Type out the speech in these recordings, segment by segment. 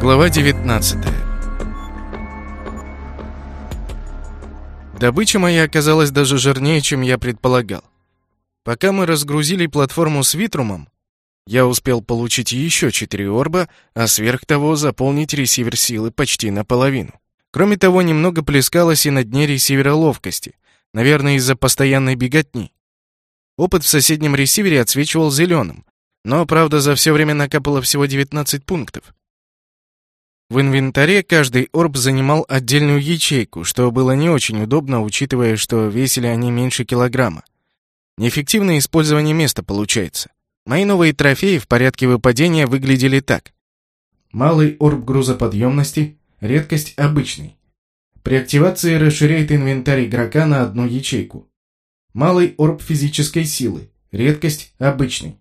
Глава 19 Добыча моя оказалась даже жирнее, чем я предполагал. Пока мы разгрузили платформу с Витрумом, я успел получить еще четыре орба, а сверх того заполнить ресивер силы почти наполовину. Кроме того, немного плескалось и на дне ресивера ловкости, наверное, из-за постоянной беготни. Опыт в соседнем ресивере отсвечивал зеленым, но, правда, за все время накапало всего 19 пунктов. В инвентаре каждый орб занимал отдельную ячейку, что было не очень удобно, учитывая, что весили они меньше килограмма. Неэффективное использование места получается. Мои новые трофеи в порядке выпадения выглядели так. Малый орб грузоподъемности, редкость обычный. При активации расширяет инвентарь игрока на одну ячейку. Малый орб физической силы, редкость обычный.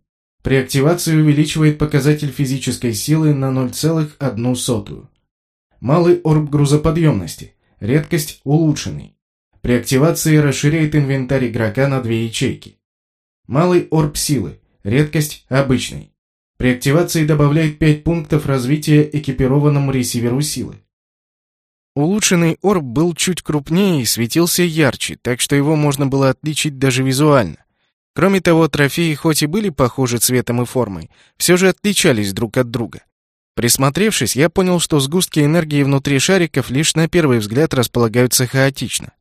При активации увеличивает показатель физической силы на 0,1. Малый орб грузоподъемности. Редкость улучшенный. При активации расширяет инвентарь игрока на две ячейки. Малый орб силы. Редкость обычный. При активации добавляет 5 пунктов развития экипированному ресиверу силы. Улучшенный орб был чуть крупнее и светился ярче, так что его можно было отличить даже визуально. Кроме того, трофеи хоть и были похожи цветом и формой, все же отличались друг от друга. Присмотревшись, я понял, что сгустки энергии внутри шариков лишь на первый взгляд располагаются хаотично.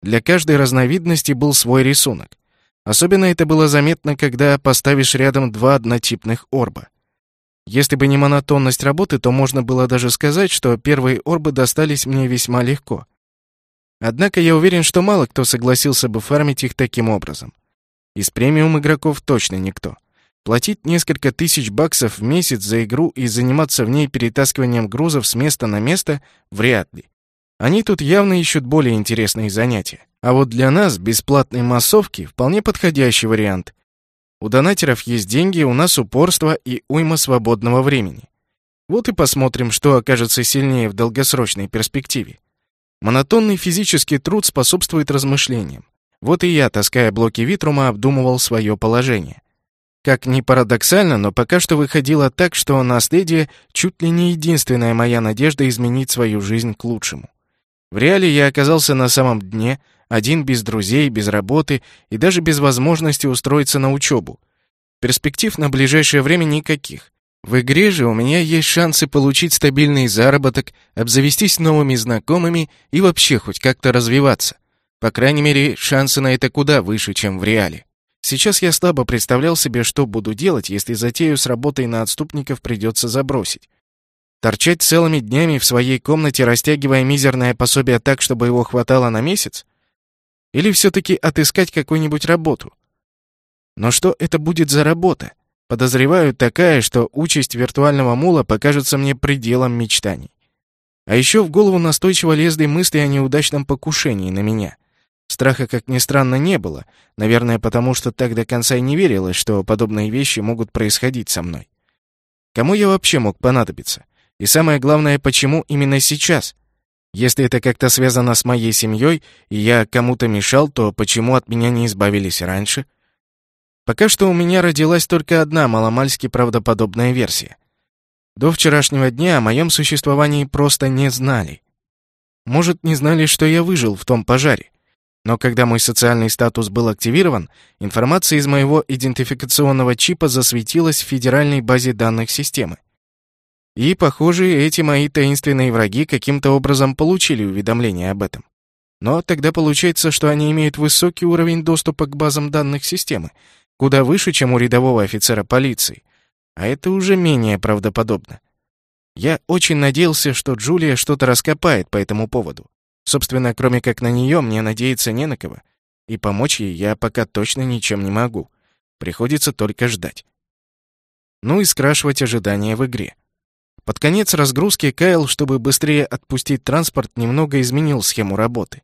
Для каждой разновидности был свой рисунок. Особенно это было заметно, когда поставишь рядом два однотипных орба. Если бы не монотонность работы, то можно было даже сказать, что первые орбы достались мне весьма легко. Однако я уверен, что мало кто согласился бы фармить их таким образом. Из премиум игроков точно никто. Платить несколько тысяч баксов в месяц за игру и заниматься в ней перетаскиванием грузов с места на место вряд ли. Они тут явно ищут более интересные занятия. А вот для нас бесплатные массовки вполне подходящий вариант. У донатеров есть деньги, у нас упорство и уйма свободного времени. Вот и посмотрим, что окажется сильнее в долгосрочной перспективе. Монотонный физический труд способствует размышлениям. Вот и я, таская блоки Витрума, обдумывал свое положение. Как ни парадоксально, но пока что выходило так, что наследие чуть ли не единственная моя надежда изменить свою жизнь к лучшему. В реале я оказался на самом дне, один без друзей, без работы и даже без возможности устроиться на учебу. Перспектив на ближайшее время никаких. В игре же у меня есть шансы получить стабильный заработок, обзавестись новыми знакомыми и вообще хоть как-то развиваться. По крайней мере, шансы на это куда выше, чем в реале. Сейчас я слабо представлял себе, что буду делать, если затею с работой на отступников придется забросить. Торчать целыми днями в своей комнате, растягивая мизерное пособие так, чтобы его хватало на месяц? Или все-таки отыскать какую-нибудь работу? Но что это будет за работа? Подозреваю такая, что участь виртуального мула покажется мне пределом мечтаний. А еще в голову настойчиво лезли мысли о неудачном покушении на меня — Страха, как ни странно, не было. Наверное, потому что так до конца и не верилось, что подобные вещи могут происходить со мной. Кому я вообще мог понадобиться? И самое главное, почему именно сейчас? Если это как-то связано с моей семьей, и я кому-то мешал, то почему от меня не избавились раньше? Пока что у меня родилась только одна маломальски правдоподобная версия. До вчерашнего дня о моем существовании просто не знали. Может, не знали, что я выжил в том пожаре. Но когда мой социальный статус был активирован, информация из моего идентификационного чипа засветилась в федеральной базе данных системы. И, похоже, эти мои таинственные враги каким-то образом получили уведомление об этом. Но тогда получается, что они имеют высокий уровень доступа к базам данных системы, куда выше, чем у рядового офицера полиции. А это уже менее правдоподобно. Я очень надеялся, что Джулия что-то раскопает по этому поводу. Собственно, кроме как на нее, мне надеяться не на кого. И помочь ей я пока точно ничем не могу. Приходится только ждать. Ну и скрашивать ожидания в игре. Под конец разгрузки Кайл, чтобы быстрее отпустить транспорт, немного изменил схему работы.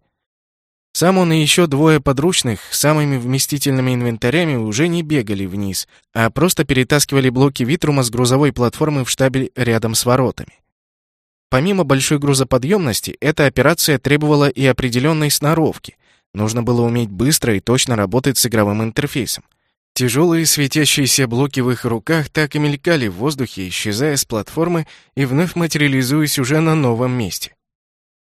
Сам он и еще двое подручных с самыми вместительными инвентарями уже не бегали вниз, а просто перетаскивали блоки Витрума с грузовой платформы в штабель рядом с воротами. Помимо большой грузоподъемности, эта операция требовала и определенной сноровки. Нужно было уметь быстро и точно работать с игровым интерфейсом. Тяжелые светящиеся блоки в их руках так и мелькали в воздухе, исчезая с платформы и вновь материализуясь уже на новом месте.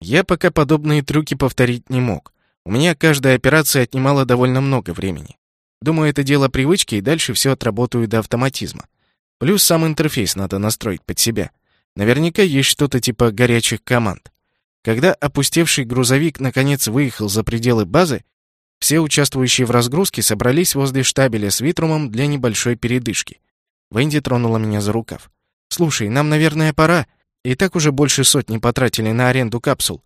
Я пока подобные трюки повторить не мог. У меня каждая операция отнимала довольно много времени. Думаю, это дело привычки, и дальше все отработаю до автоматизма. Плюс сам интерфейс надо настроить под себя. Наверняка есть что-то типа горячих команд. Когда опустевший грузовик наконец выехал за пределы базы, все участвующие в разгрузке собрались возле штабеля с Витрумом для небольшой передышки. Венди тронула меня за рукав. «Слушай, нам, наверное, пора. И так уже больше сотни потратили на аренду капсул.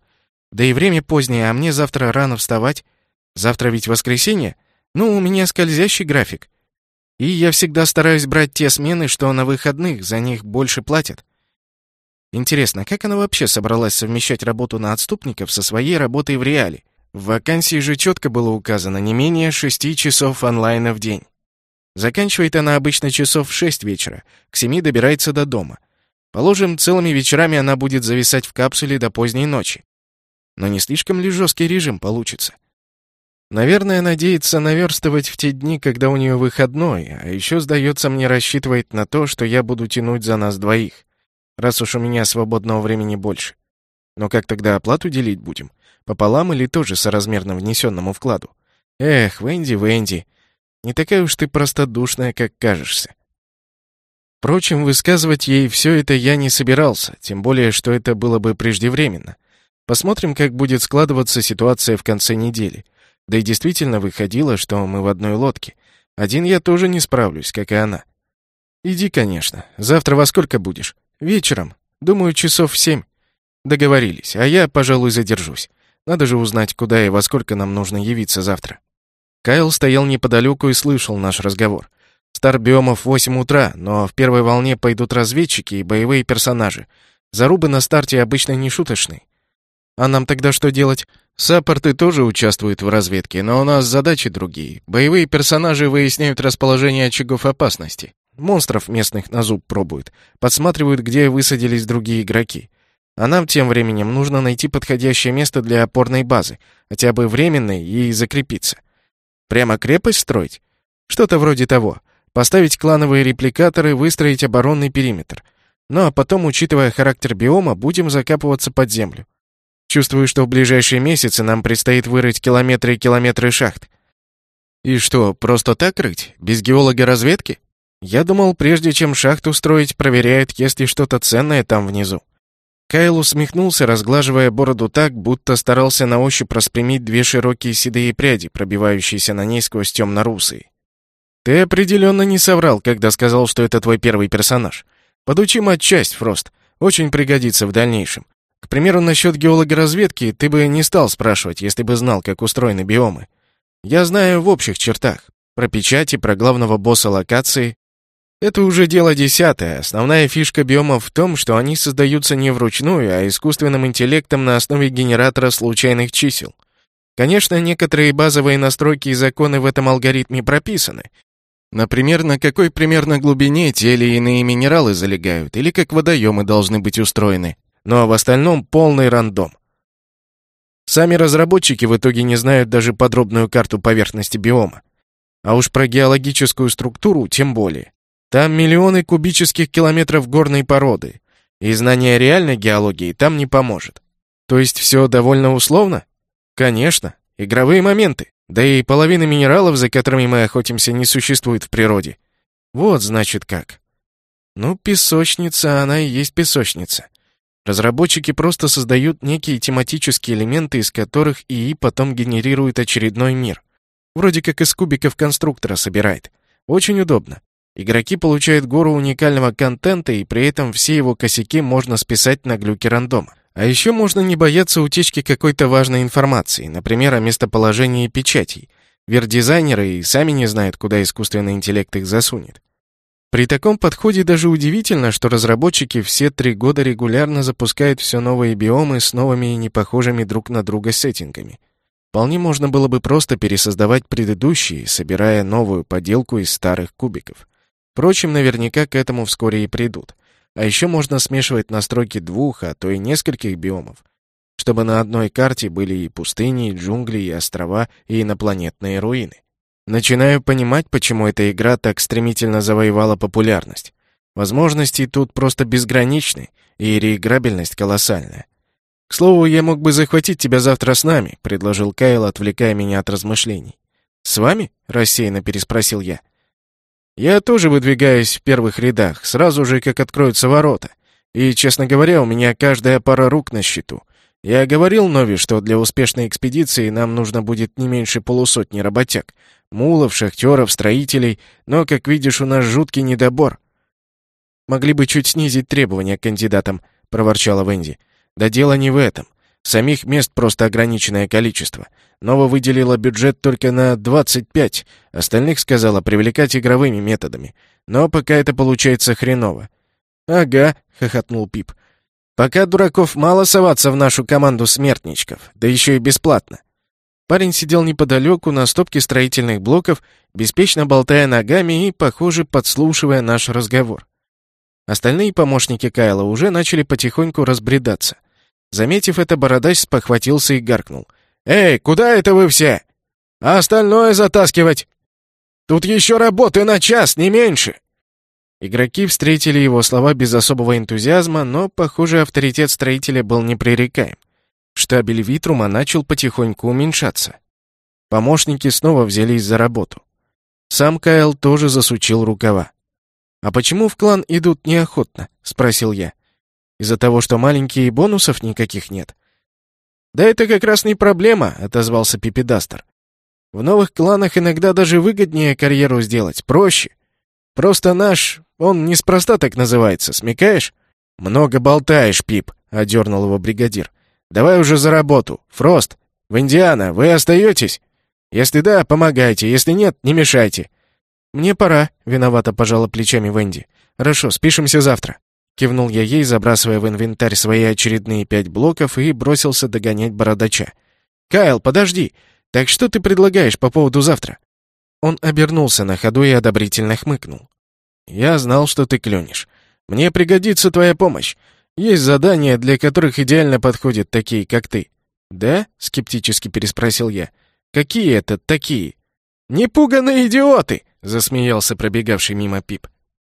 Да и время позднее, а мне завтра рано вставать. Завтра ведь воскресенье. Ну, у меня скользящий график. И я всегда стараюсь брать те смены, что на выходных, за них больше платят. Интересно, как она вообще собралась совмещать работу на отступников со своей работой в реале? В вакансии же четко было указано не менее шести часов онлайна в день. Заканчивает она обычно часов в шесть вечера, к семи добирается до дома. Положим, целыми вечерами она будет зависать в капсуле до поздней ночи. Но не слишком ли жесткий режим получится? Наверное, надеется наверстывать в те дни, когда у нее выходной, а еще, сдается мне, рассчитывать на то, что я буду тянуть за нас двоих, раз уж у меня свободного времени больше. Но как тогда оплату делить будем? Пополам или тоже соразмерно внесенному вкладу? Эх, Венди, Венди, не такая уж ты простодушная, как кажешься. Впрочем, высказывать ей все это я не собирался, тем более, что это было бы преждевременно. Посмотрим, как будет складываться ситуация в конце недели. Да и действительно выходило, что мы в одной лодке. Один я тоже не справлюсь, как и она. Иди, конечно. Завтра во сколько будешь? Вечером. Думаю, часов в семь. Договорились, а я, пожалуй, задержусь. Надо же узнать, куда и во сколько нам нужно явиться завтра. Кайл стоял неподалеку и слышал наш разговор. Стар биомов в 8 утра, но в первой волне пойдут разведчики и боевые персонажи. Зарубы на старте обычно не шуточные. А нам тогда что делать? Саппорты тоже участвуют в разведке, но у нас задачи другие. Боевые персонажи выясняют расположение очагов опасности. Монстров местных на зуб пробуют. Подсматривают, где высадились другие игроки. А нам тем временем нужно найти подходящее место для опорной базы, хотя бы временной, и закрепиться. Прямо крепость строить? Что-то вроде того. Поставить клановые репликаторы, выстроить оборонный периметр. Ну а потом, учитывая характер биома, будем закапываться под землю. Чувствую, что в ближайшие месяцы нам предстоит вырыть километры и километры шахт. И что, просто так рыть? Без геолога разведки? Я думал, прежде чем шахту строить, проверяют, есть ли что-то ценное там внизу. Кайл усмехнулся, разглаживая бороду так, будто старался на ощупь распрямить две широкие седые пряди, пробивающиеся на ней сквозь темно-русые. «Ты определенно не соврал, когда сказал, что это твой первый персонаж. Подучи матчасть, Фрост. Очень пригодится в дальнейшем. К примеру, насчет геологоразведки ты бы не стал спрашивать, если бы знал, как устроены биомы. Я знаю в общих чертах. Про печати, про главного босса локации. Это уже дело десятое. Основная фишка биомов в том, что они создаются не вручную, а искусственным интеллектом на основе генератора случайных чисел. Конечно, некоторые базовые настройки и законы в этом алгоритме прописаны. Например, на какой примерно глубине те или иные минералы залегают, или как водоемы должны быть устроены но в остальном полный рандом. Сами разработчики в итоге не знают даже подробную карту поверхности биома. А уж про геологическую структуру тем более. Там миллионы кубических километров горной породы, и знание реальной геологии там не поможет. То есть все довольно условно? Конечно, игровые моменты. Да и половина минералов, за которыми мы охотимся, не существует в природе. Вот значит как. Ну, песочница, она и есть песочница. Разработчики просто создают некие тематические элементы, из которых ИИ потом генерирует очередной мир. Вроде как из кубиков конструктора собирает. Очень удобно. Игроки получают гору уникального контента, и при этом все его косяки можно списать на глюки рандома. А еще можно не бояться утечки какой-то важной информации, например, о местоположении печатей. Вердизайнеры и сами не знают, куда искусственный интеллект их засунет. При таком подходе даже удивительно, что разработчики все три года регулярно запускают все новые биомы с новыми и не похожими друг на друга сеттингами. Вполне можно было бы просто пересоздавать предыдущие, собирая новую поделку из старых кубиков. Впрочем, наверняка к этому вскоре и придут. А еще можно смешивать настройки двух, а то и нескольких биомов, чтобы на одной карте были и пустыни, и джунгли, и острова, и инопланетные руины. Начинаю понимать, почему эта игра так стремительно завоевала популярность. Возможности тут просто безграничны, и реиграбельность колоссальная. «К слову, я мог бы захватить тебя завтра с нами», — предложил Кайл, отвлекая меня от размышлений. «С вами?» — рассеянно переспросил я. «Я тоже выдвигаюсь в первых рядах, сразу же, как откроются ворота. И, честно говоря, у меня каждая пара рук на счету. Я говорил Нови, что для успешной экспедиции нам нужно будет не меньше полусотни работяг. Мулов, шахтеров, строителей, но, как видишь, у нас жуткий недобор. «Могли бы чуть снизить требования к кандидатам», — проворчала Венди. «Да дело не в этом. Самих мест просто ограниченное количество. Нова выделила бюджет только на 25, остальных сказала привлекать игровыми методами. Но пока это получается хреново». «Ага», — хохотнул Пип. «Пока дураков мало соваться в нашу команду смертничков, да еще и бесплатно». Парень сидел неподалеку на стопке строительных блоков, беспечно болтая ногами и, похоже, подслушивая наш разговор. Остальные помощники Кайла уже начали потихоньку разбредаться. Заметив это, бородач спохватился и гаркнул. «Эй, куда это вы все? А остальное затаскивать! Тут еще работы на час, не меньше!» Игроки встретили его слова без особого энтузиазма, но, похоже, авторитет строителя был непререкаем. Штабель Витрума начал потихоньку уменьшаться. Помощники снова взялись за работу. Сам Кайл тоже засучил рукава. «А почему в клан идут неохотно?» — спросил я. «Из-за того, что маленькие бонусов никаких нет?» «Да это как раз не проблема», — отозвался Пипедастер. «В новых кланах иногда даже выгоднее карьеру сделать, проще. Просто наш, он неспроста так называется, смекаешь?» «Много болтаешь, Пип», — одернул его бригадир. «Давай уже за работу. Фрост, в Индиана, вы остаетесь? Если да, помогайте, если нет, не мешайте. «Мне пора», — виновато пожала плечами Венди. «Хорошо, спишемся завтра». Кивнул я ей, забрасывая в инвентарь свои очередные пять блоков и бросился догонять бородача. «Кайл, подожди! Так что ты предлагаешь по поводу завтра?» Он обернулся на ходу и одобрительно хмыкнул. «Я знал, что ты клюнешь. Мне пригодится твоя помощь. Есть задания, для которых идеально подходят такие, как ты». «Да?» — скептически переспросил я. «Какие это такие?» «Непуганные идиоты!» — засмеялся пробегавший мимо Пип.